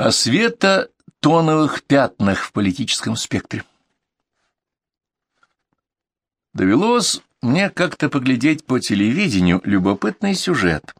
О светотоновых пятнах в политическом спектре. Довелось мне как-то поглядеть по телевидению любопытный сюжет.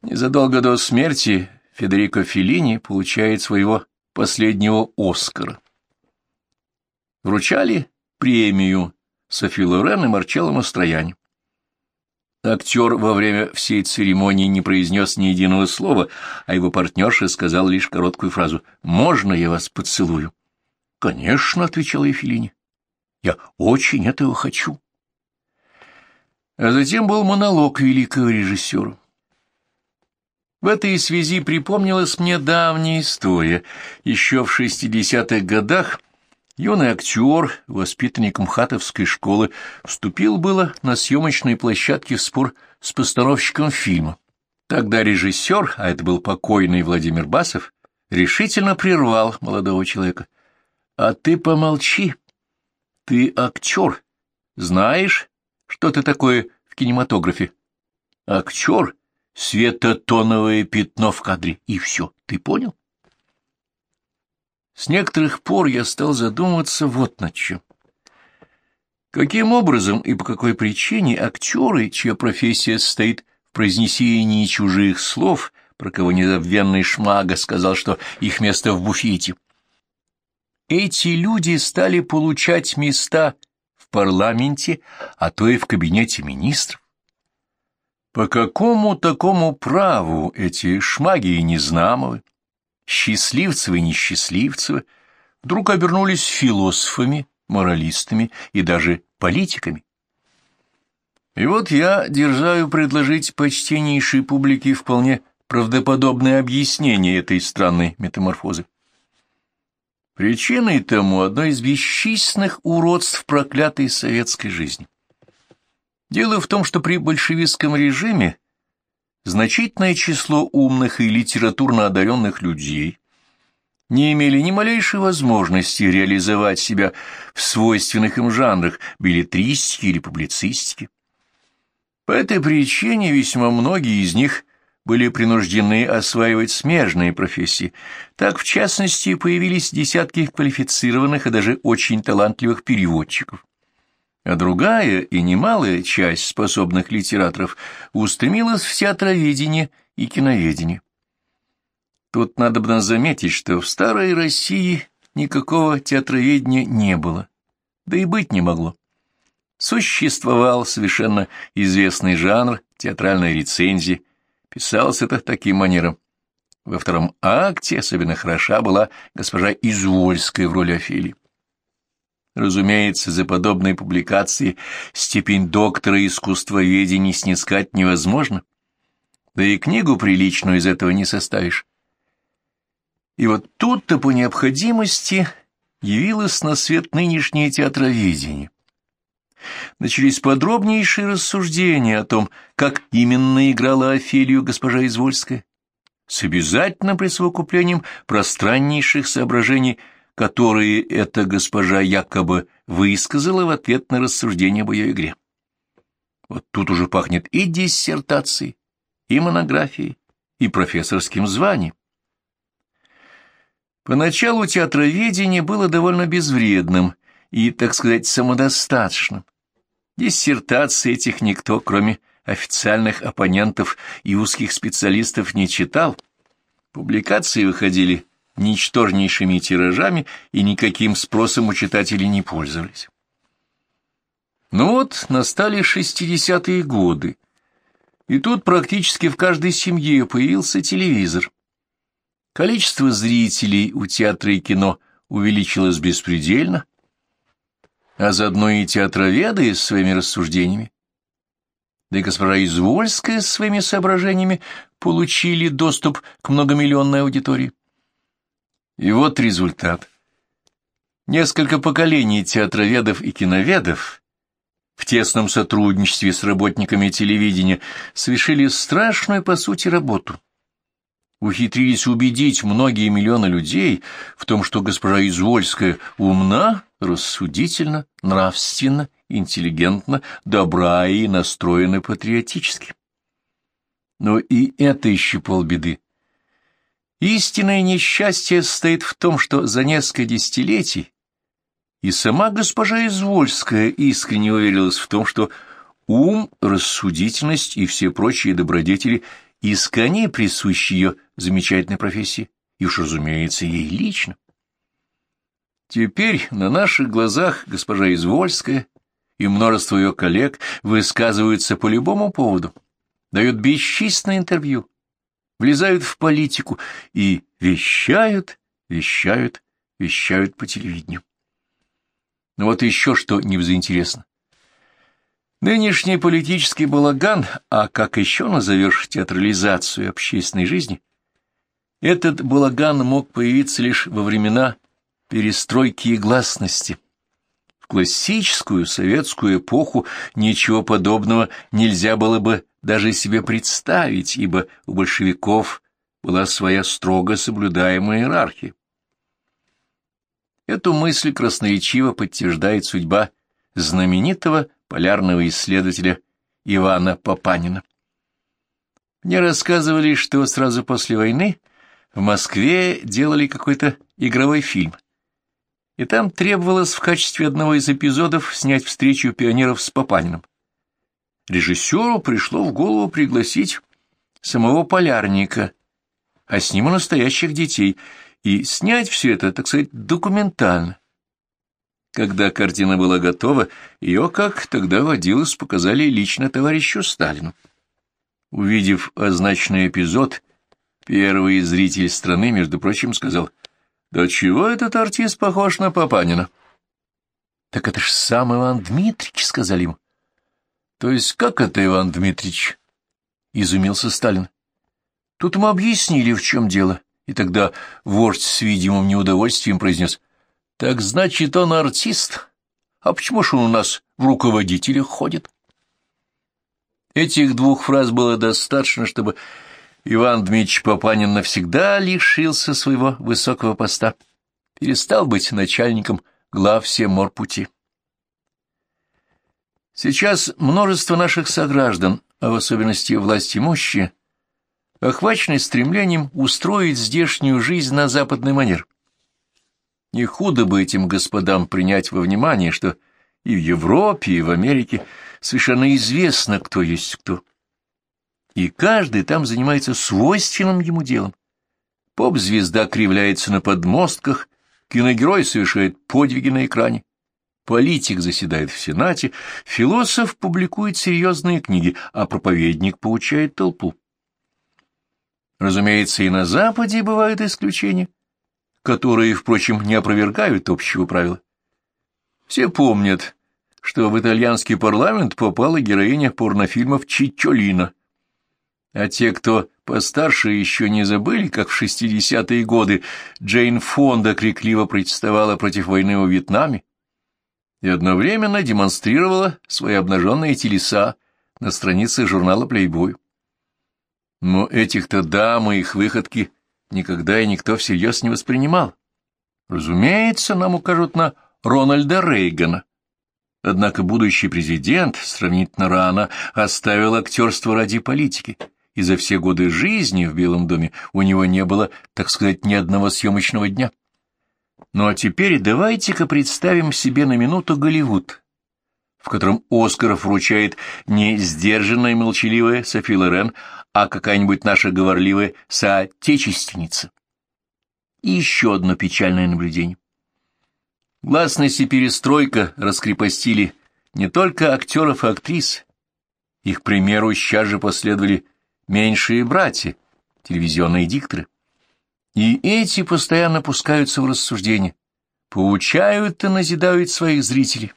Незадолго до смерти Федерико Феллини получает своего последнего Оскара. Вручали премию Софи Лорен и Марчелло Мастрояне. Актер во время всей церемонии не произнес ни единого слова, а его партнерша сказал лишь короткую фразу «Можно я вас поцелую?» «Конечно», — отвечал Ефелине. «Я очень этого хочу». А затем был монолог великого режиссера. В этой связи припомнилась мне давняя история. Еще в шестидесятых годах юный актер, воспитанник МХАТовской школы, вступил было на съемочной площадке в спор с постановщиком фильма. Тогда режиссер, а это был покойный Владимир Басов, решительно прервал молодого человека. «А ты помолчи. Ты актер. Знаешь, что ты такое в кинематографе? Актер светотоновое пятно в кадре, и все. Ты понял? С некоторых пор я стал задумываться вот над чем. Каким образом и по какой причине актеры, чья профессия состоит в произнесении чужих слов, про кого незабвенный Шмага сказал, что их место в буфете, эти люди стали получать места в парламенте, а то и в кабинете министров. По какому такому праву эти шмаги и незнамовы, счастливцевы и несчастливцевы, вдруг обернулись философами, моралистами и даже политиками? И вот я дерзаю предложить почтеннейшей публике вполне правдоподобное объяснение этой странной метаморфозы. Причиной тому одно из бесчисленных уродств проклятой советской жизни — Дело в том, что при большевистском режиме значительное число умных и литературно одаренных людей не имели ни малейшей возможности реализовать себя в свойственных им жанрах билетристики или публицистики. По этой причине весьма многие из них были принуждены осваивать смежные профессии. Так, в частности, появились десятки квалифицированных и даже очень талантливых переводчиков а другая и немалая часть способных литераторов устремилась в театроведение и киноведение. Тут надо бы заметить, что в старой России никакого театроведения не было, да и быть не могло. Существовал совершенно известный жанр театральной рецензии, писался это таким манером. Во втором акте особенно хороша была госпожа Извольская в роли Офелии. Разумеется, за подобные публикации степень доктора искусствоведения снискать невозможно, да и книгу приличную из этого не составишь. И вот тут-то по необходимости явилось на свет нынешнее театроведение. Начались подробнейшие рассуждения о том, как именно играла Офелию госпожа Извольская, с обязательным присовокуплением пространнейших соображений – которые эта госпожа якобы высказала в ответ на рассуждение об ее игре. Вот тут уже пахнет и диссертацией, и монографией, и профессорским званием. Поначалу театроведение было довольно безвредным и, так сказать, самодостаточным. Диссертации этих никто, кроме официальных оппонентов и узких специалистов, не читал. Публикации выходили ничтожнейшими тиражами и никаким спросом у читателей не пользовались. Ну вот, настали шестидесятые годы, и тут практически в каждой семье появился телевизор. Количество зрителей у театра и кино увеличилось беспредельно, а заодно и театроведы с своими рассуждениями. Да и госпожа Извольская с своими соображениями получили доступ к многомиллионной аудитории. И вот результат. Несколько поколений театроведов и киноведов в тесном сотрудничестве с работниками телевидения совершили страшную, по сути, работу. Ухитрились убедить многие миллионы людей в том, что госпожа Извольская умна, рассудительна, нравственна, интеллигентна, добра и настроена патриотически. Но и это еще полбеды. Истинное несчастье состоит в том, что за несколько десятилетий и сама госпожа Извольская искренне уверилась в том, что ум, рассудительность и все прочие добродетели искренне присущи ее замечательной профессии, и уж, разумеется, ей лично. Теперь на наших глазах госпожа Извольская и множество ее коллег высказываются по любому поводу, дают бесчисленное интервью, влезают в политику и вещают, вещают, вещают по телевидению. Но вот еще что невзаинтересно. Нынешний политический балаган, а как еще назовешь театрализацию общественной жизни, этот балаган мог появиться лишь во времена перестройки и гласности. В классическую советскую эпоху ничего подобного нельзя было бы даже себе представить, ибо у большевиков была своя строго соблюдаемая иерархия. Эту мысль красноречиво подтверждает судьба знаменитого полярного исследователя Ивана Папанина. Мне рассказывали, что сразу после войны в Москве делали какой-то игровой фильм, и там требовалось в качестве одного из эпизодов снять встречу пионеров с Папаниным. Режиссеру пришло в голову пригласить самого полярника, а с ним и настоящих детей — и снять все это, так сказать, документально. Когда картина была готова, ее, как тогда водилось, показали лично товарищу Сталину. Увидев означенный эпизод, первый зритель страны, между прочим, сказал, «Да чего этот артист похож на Папанина?» «Так это ж сам Иван Дмитрич», — сказали ему. «То есть как это, Иван Дмитрич?» — изумился Сталин. Тут ему объяснили, в чем дело и тогда вождь с видимым неудовольствием произнес, «Так значит, он артист? А почему ж он у нас в руководителях ходит?» Этих двух фраз было достаточно, чтобы Иван Дмитрич Папанин навсегда лишился своего высокого поста, перестал быть начальником глав всем морпути. Сейчас множество наших сограждан, а в особенности власть имущие, охваченный стремлением устроить здешнюю жизнь на западный манер. Не худо бы этим господам принять во внимание, что и в Европе, и в Америке совершенно известно, кто есть кто. И каждый там занимается свойственным ему делом. Поп-звезда кривляется на подмостках, киногерой совершает подвиги на экране, политик заседает в Сенате, философ публикует серьезные книги, а проповедник получает толпу. Разумеется, и на Западе бывают исключения, которые, впрочем, не опровергают общего правила. Все помнят, что в итальянский парламент попала героиня порнофильмов Чичолина. А те, кто постарше, еще не забыли, как в 60-е годы Джейн Фонда крикливо протестовала против войны во Вьетнаме и одновременно демонстрировала свои обнаженные телеса на странице журнала «Плейбой». Но этих-то дам и их выходки никогда и никто всерьез не воспринимал. Разумеется, нам укажут на Рональда Рейгана. Однако будущий президент сравнительно рано оставил актерство ради политики, и за все годы жизни в Белом доме у него не было, так сказать, ни одного съемочного дня. Ну а теперь давайте-ка представим себе на минуту Голливуд, в котором Оскаров вручает не сдержанная и молчаливая Софи Лорен, а какая-нибудь наша говорливая соотечественница. И еще одно печальное наблюдение. Гласность и перестройка раскрепостили не только актеров и актрис. Их примеру сейчас же последовали меньшие братья, телевизионные дикторы. И эти постоянно пускаются в рассуждения, поучают и назидают своих зрителей.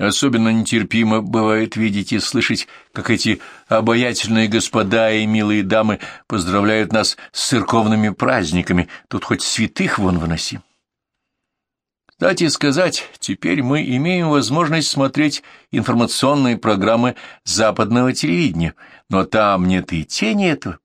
Особенно нетерпимо бывает видеть и слышать, как эти обаятельные господа и милые дамы поздравляют нас с церковными праздниками, тут хоть святых вон выноси. Кстати сказать, теперь мы имеем возможность смотреть информационные программы западного телевидения, но там нет и тени этого.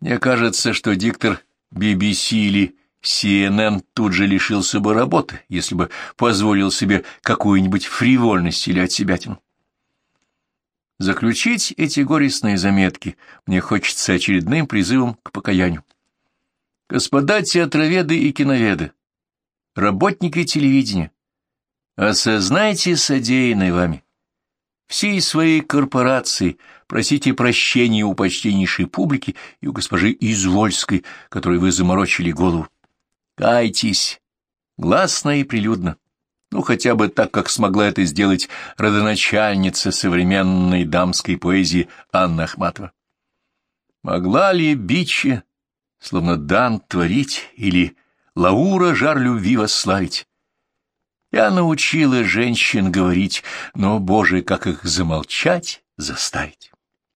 Мне кажется, что диктор BBC или CNN тут же лишился бы работы, если бы позволил себе какую-нибудь фривольность или отсебятину. Заключить эти горестные заметки мне хочется очередным призывом к покаянию. Господа театроведы и киноведы, работники телевидения, осознайте содеянное вами. Всей своей корпорации просите прощения у почтеннейшей публики и у госпожи Извольской, которой вы заморочили голову. Кайтесь, гласно и прилюдно, ну, хотя бы так, как смогла это сделать родоначальница современной дамской поэзии Анна Ахматова. Могла ли Бичи, словно Дан, творить, или Лаура жар любви восславить? Я научила женщин говорить, но, Боже, как их замолчать, заставить.